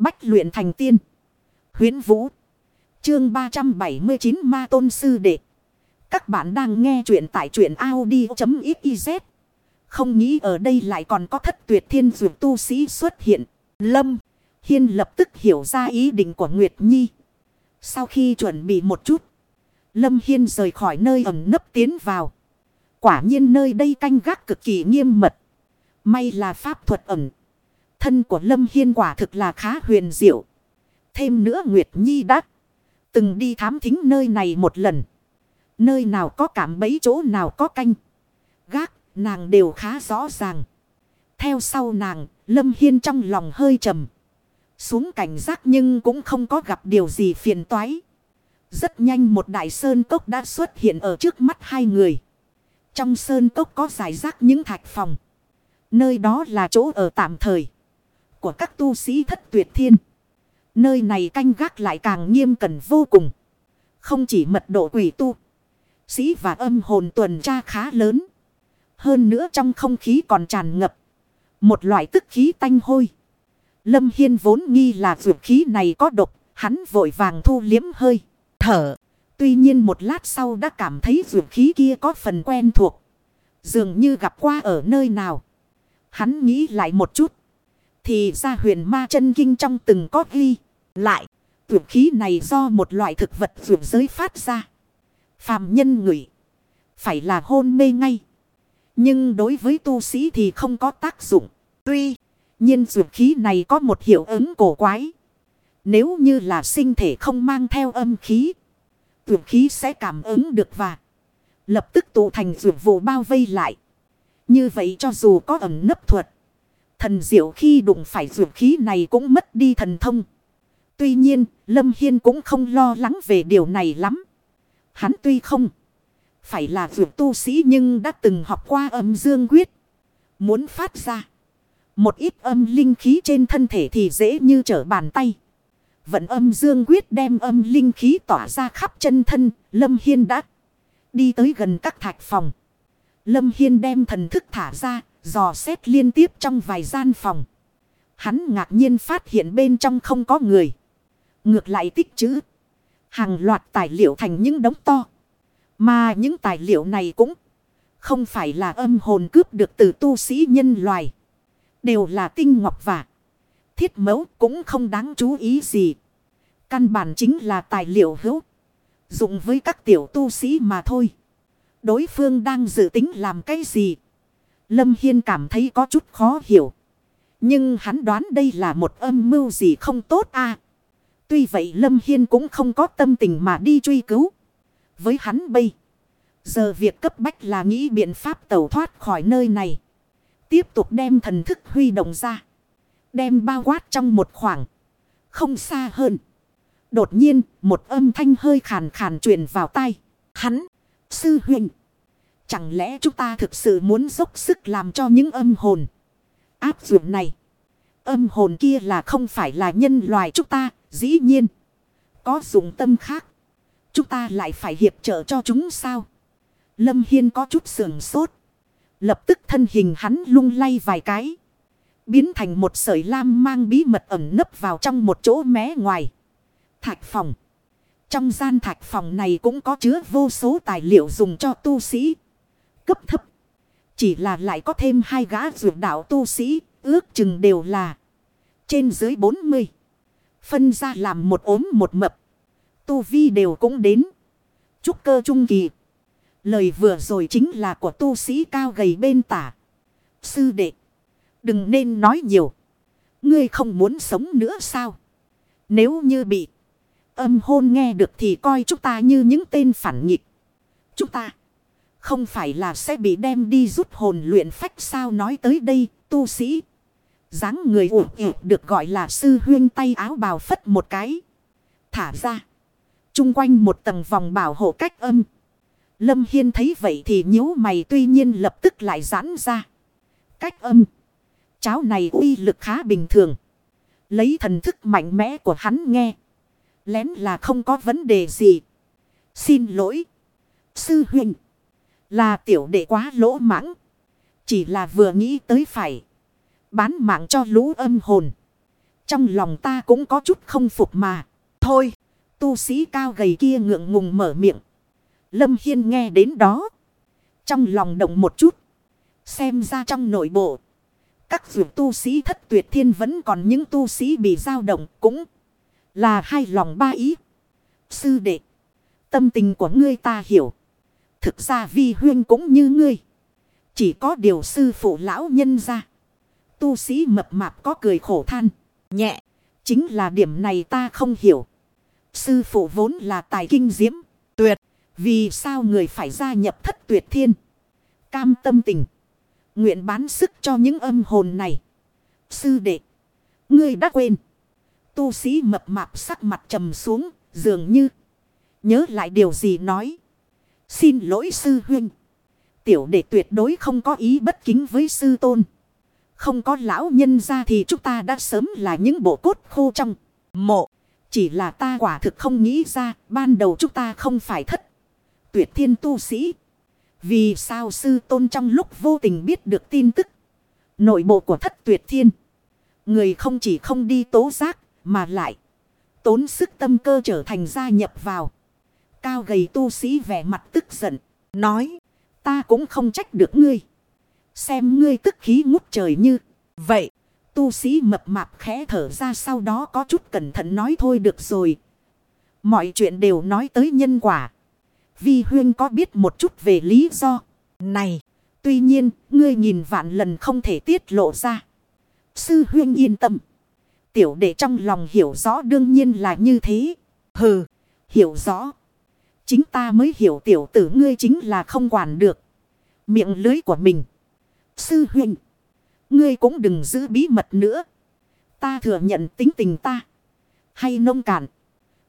Bách luyện thành tiên. Huyến Vũ. Chương 379 Ma Tôn Sư Đệ. Các bạn đang nghe truyện tại truyện Audi.xyz. Không nghĩ ở đây lại còn có thất tuyệt thiên dược tu sĩ xuất hiện. Lâm. Hiên lập tức hiểu ra ý định của Nguyệt Nhi. Sau khi chuẩn bị một chút. Lâm Hiên rời khỏi nơi ẩm nấp tiến vào. Quả nhiên nơi đây canh gác cực kỳ nghiêm mật. May là pháp thuật ẩn. Thân của Lâm Hiên quả thực là khá huyền diệu. Thêm nữa Nguyệt Nhi đã từng đi thám thính nơi này một lần. Nơi nào có cảm bấy chỗ nào có canh. Gác, nàng đều khá rõ ràng. Theo sau nàng, Lâm Hiên trong lòng hơi trầm. Xuống cảnh giác nhưng cũng không có gặp điều gì phiền toái. Rất nhanh một đại sơn cốc đã xuất hiện ở trước mắt hai người. Trong sơn cốc có giải rác những thạch phòng. Nơi đó là chỗ ở tạm thời. Của các tu sĩ thất tuyệt thiên. Nơi này canh gác lại càng nghiêm cẩn vô cùng. Không chỉ mật độ quỷ tu. Sĩ và âm hồn tuần tra khá lớn. Hơn nữa trong không khí còn tràn ngập. Một loại tức khí tanh hôi. Lâm Hiên vốn nghi là dược khí này có độc. Hắn vội vàng thu liếm hơi. Thở. Tuy nhiên một lát sau đã cảm thấy dược khí kia có phần quen thuộc. Dường như gặp qua ở nơi nào. Hắn nghĩ lại một chút. Thì ra huyền ma chân kinh trong từng có ghi. Lại. tuyệt khí này do một loại thực vật vượt giới phát ra. Phàm nhân ngửi. Phải là hôn mê ngay. Nhưng đối với tu sĩ thì không có tác dụng. Tuy nhiên dược khí này có một hiệu ứng cổ quái. Nếu như là sinh thể không mang theo âm khí. Dược khí sẽ cảm ứng được và lập tức tụ thành dược vụ bao vây lại. Như vậy cho dù có ẩm nấp thuật. Thần diệu khi đụng phải dược khí này cũng mất đi thần thông. Tuy nhiên, Lâm Hiên cũng không lo lắng về điều này lắm. Hắn tuy không phải là dược tu sĩ nhưng đã từng học qua âm dương quyết. Muốn phát ra một ít âm linh khí trên thân thể thì dễ như trở bàn tay. Vận âm dương quyết đem âm linh khí tỏa ra khắp chân thân, Lâm Hiên đã đi tới gần các thạch phòng. Lâm Hiên đem thần thức thả ra, dò xét liên tiếp trong vài gian phòng. Hắn ngạc nhiên phát hiện bên trong không có người. Ngược lại tích chữ. Hàng loạt tài liệu thành những đống to. Mà những tài liệu này cũng không phải là âm hồn cướp được từ tu sĩ nhân loài. Đều là tinh ngọc và thiết mẫu cũng không đáng chú ý gì. Căn bản chính là tài liệu hữu. Dụng với các tiểu tu sĩ mà thôi. Đối phương đang dự tính làm cái gì? Lâm Hiên cảm thấy có chút khó hiểu. Nhưng hắn đoán đây là một âm mưu gì không tốt a Tuy vậy Lâm Hiên cũng không có tâm tình mà đi truy cứu. Với hắn bây. Giờ việc cấp bách là nghĩ biện pháp tẩu thoát khỏi nơi này. Tiếp tục đem thần thức huy động ra. Đem bao quát trong một khoảng. Không xa hơn. Đột nhiên, một âm thanh hơi khàn khàn truyền vào tai. Hắn. Sư huynh. Chẳng lẽ chúng ta thực sự muốn dốc sức làm cho những âm hồn. Áp dụng này. Âm hồn kia là không phải là nhân loài chúng ta. Dĩ nhiên. Có dụng tâm khác. Chúng ta lại phải hiệp trợ cho chúng sao? Lâm Hiên có chút sườn sốt. Lập tức thân hình hắn lung lay vài cái. Biến thành một sợi lam mang bí mật ẩn nấp vào trong một chỗ mé ngoài. Thạch phòng. Trong gian thạch phòng này cũng có chứa vô số tài liệu dùng cho tu sĩ. Cấp thấp. Chỉ là lại có thêm hai gã dược đạo tu sĩ. Ước chừng đều là. Trên dưới 40. Phân ra làm một ốm một mập. Tu vi đều cũng đến. Trúc cơ trung kỳ. Lời vừa rồi chính là của tu sĩ cao gầy bên tả. Sư đệ. Đừng nên nói nhiều. Ngươi không muốn sống nữa sao? Nếu như bị âm hôn nghe được thì coi chúng ta như những tên phản nghịch. Chúng ta không phải là sẽ bị đem đi rút hồn luyện phách sao nói tới đây, tu sĩ. dáng người ủ ủ được gọi là sư huyên tay áo bào phất một cái. Thả ra. Trung quanh một tầng vòng bảo hộ cách âm. Lâm Hiên thấy vậy thì nhíu mày tuy nhiên lập tức lại giãn ra. Cách âm. Cháo này uy lực khá bình thường. Lấy thần thức mạnh mẽ của hắn nghe. Lén là không có vấn đề gì. Xin lỗi. Sư huynh. Là tiểu đệ quá lỗ mãng. Chỉ là vừa nghĩ tới phải. Bán mạng cho lũ âm hồn. Trong lòng ta cũng có chút không phục mà. Thôi, tu sĩ cao gầy kia ngượng ngùng mở miệng. Lâm Hiên nghe đến đó. Trong lòng động một chút. Xem ra trong nội bộ. Các vượt tu sĩ thất tuyệt thiên vẫn còn những tu sĩ bị dao động cũng là hai lòng ba ý. Sư đệ. Tâm tình của ngươi ta hiểu. Thực ra vi huyên cũng như ngươi. Chỉ có điều sư phụ lão nhân ra. Tu sĩ mập mạp có cười khổ than. Nhẹ. Chính là điểm này ta không hiểu. Sư phụ vốn là tài kinh diễm. Tuyệt. Vì sao người phải gia nhập thất tuyệt thiên. Cam tâm tình. Nguyện bán sức cho những âm hồn này. Sư đệ. Ngươi đã quên. Tu sĩ mập mạp sắc mặt trầm xuống. Dường như. Nhớ lại điều gì nói. Xin lỗi sư huynh. Tiểu đệ tuyệt đối không có ý bất kính với sư tôn. Không có lão nhân ra thì chúng ta đã sớm là những bộ cốt khô trong mộ. Chỉ là ta quả thực không nghĩ ra, ban đầu chúng ta không phải thất. Tuyệt thiên tu sĩ. Vì sao sư tôn trong lúc vô tình biết được tin tức. Nội bộ của thất tuyệt thiên. Người không chỉ không đi tố giác, mà lại. Tốn sức tâm cơ trở thành gia nhập vào. Cao gầy tu sĩ vẻ mặt tức giận. Nói. Ta cũng không trách được ngươi. Xem ngươi tức khí ngút trời như. Vậy. Tu sĩ mập mạp khẽ thở ra sau đó có chút cẩn thận nói thôi được rồi. Mọi chuyện đều nói tới nhân quả. Vi huyên có biết một chút về lý do. Này. Tuy nhiên, ngươi nhìn vạn lần không thể tiết lộ ra. Sư huyên yên tâm. Tiểu đệ trong lòng hiểu rõ đương nhiên là như thế. Hừ, hiểu rõ. Chính ta mới hiểu tiểu tử ngươi chính là không quản được. Miệng lưới của mình. Sư huynh. Ngươi cũng đừng giữ bí mật nữa. Ta thừa nhận tính tình ta. Hay nông cạn.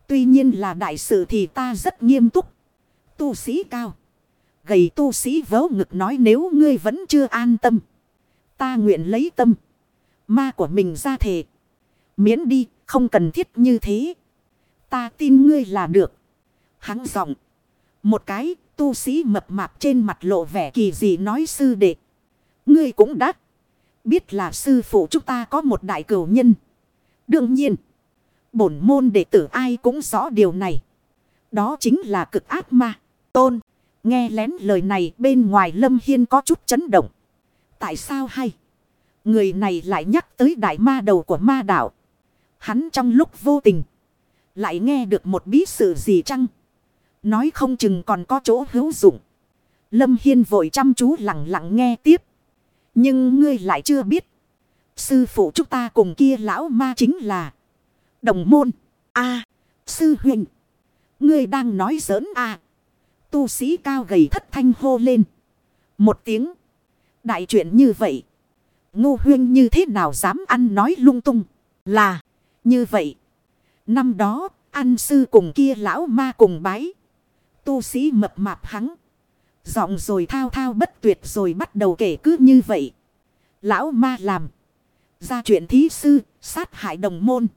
Tuy nhiên là đại sự thì ta rất nghiêm túc. Tu sĩ cao. Gầy tu sĩ vớ ngực nói nếu ngươi vẫn chưa an tâm. Ta nguyện lấy tâm. Ma của mình ra thề. Miễn đi, không cần thiết như thế. Ta tin ngươi là được. Hắn giọng. Một cái, tu sĩ mập mạp trên mặt lộ vẻ kỳ dị nói sư đệ. Ngươi cũng đắc Biết là sư phụ chúng ta có một đại cửu nhân. Đương nhiên. Bổn môn đệ tử ai cũng rõ điều này. Đó chính là cực ác ma. Tôn. Nghe lén lời này bên ngoài lâm hiên có chút chấn động. Tại sao hay? Người này lại nhắc tới đại ma đầu của ma đảo Hắn trong lúc vô tình. Lại nghe được một bí sự gì chăng? Nói không chừng còn có chỗ hữu dụng. Lâm Hiên vội chăm chú lặng lặng nghe tiếp. Nhưng ngươi lại chưa biết. Sư phụ chúng ta cùng kia lão ma chính là. Đồng môn. a, Sư huynh. Ngươi đang nói giỡn a Tu sĩ cao gầy thất thanh hô lên. Một tiếng. Đại chuyện như vậy. Ngô huyên như thế nào dám ăn nói lung tung. Là. Như vậy. Năm đó. Ăn sư cùng kia lão ma cùng bái. Tu sĩ mập mạp hắn. Giọng rồi thao thao bất tuyệt rồi bắt đầu kể cứ như vậy. Lão ma làm. Ra chuyện thí sư, sát hại đồng môn.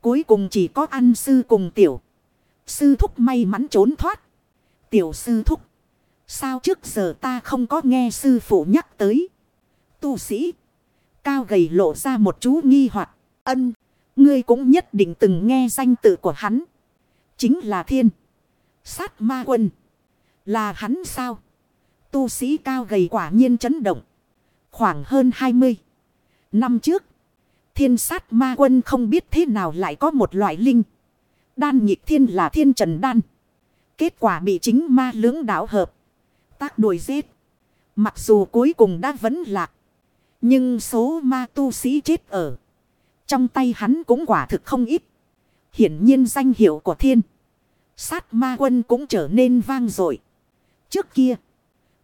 Cuối cùng chỉ có ăn sư cùng tiểu. Sư thúc may mắn trốn thoát. Tiểu sư thúc. Sao trước giờ ta không có nghe sư phụ nhắc tới. Tu sĩ. Cao gầy lộ ra một chú nghi hoặc Ân. Ngươi cũng nhất định từng nghe danh tự của hắn. Chính là thiên. Sát ma quân. Là hắn sao? Tu sĩ cao gầy quả nhiên chấn động. Khoảng hơn 20 năm trước. Thiên sát ma quân không biết thế nào lại có một loại linh. Đan nhịp thiên là thiên trần đan. Kết quả bị chính ma lưỡng đảo hợp. Tác đuổi giết. Mặc dù cuối cùng đã vẫn lạc. Nhưng số ma tu sĩ chết ở. Trong tay hắn cũng quả thực không ít. Hiển nhiên danh hiệu của thiên. Sát ma quân cũng trở nên vang dội. Trước kia.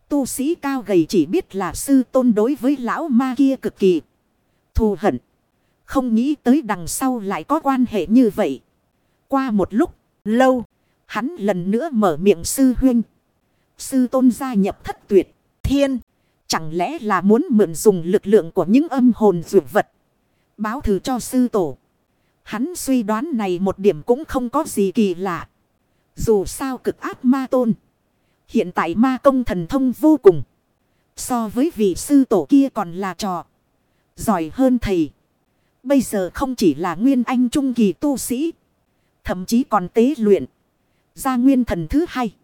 Tu sĩ cao gầy chỉ biết là sư tôn đối với lão ma kia cực kỳ. Thù hận. Không nghĩ tới đằng sau lại có quan hệ như vậy. Qua một lúc, lâu. Hắn lần nữa mở miệng sư huynh. Sư tôn gia nhập thất tuyệt. Thiên. Chẳng lẽ là muốn mượn dùng lực lượng của những âm hồn dược vật. Báo thử cho sư tổ. Hắn suy đoán này một điểm cũng không có gì kỳ lạ. Dù sao cực áp ma tôn. Hiện tại ma công thần thông vô cùng. So với vị sư tổ kia còn là trò. Giỏi hơn thầy. Bây giờ không chỉ là nguyên anh trung kỳ tu sĩ. Thậm chí còn tế luyện. Ra nguyên thần thứ hai.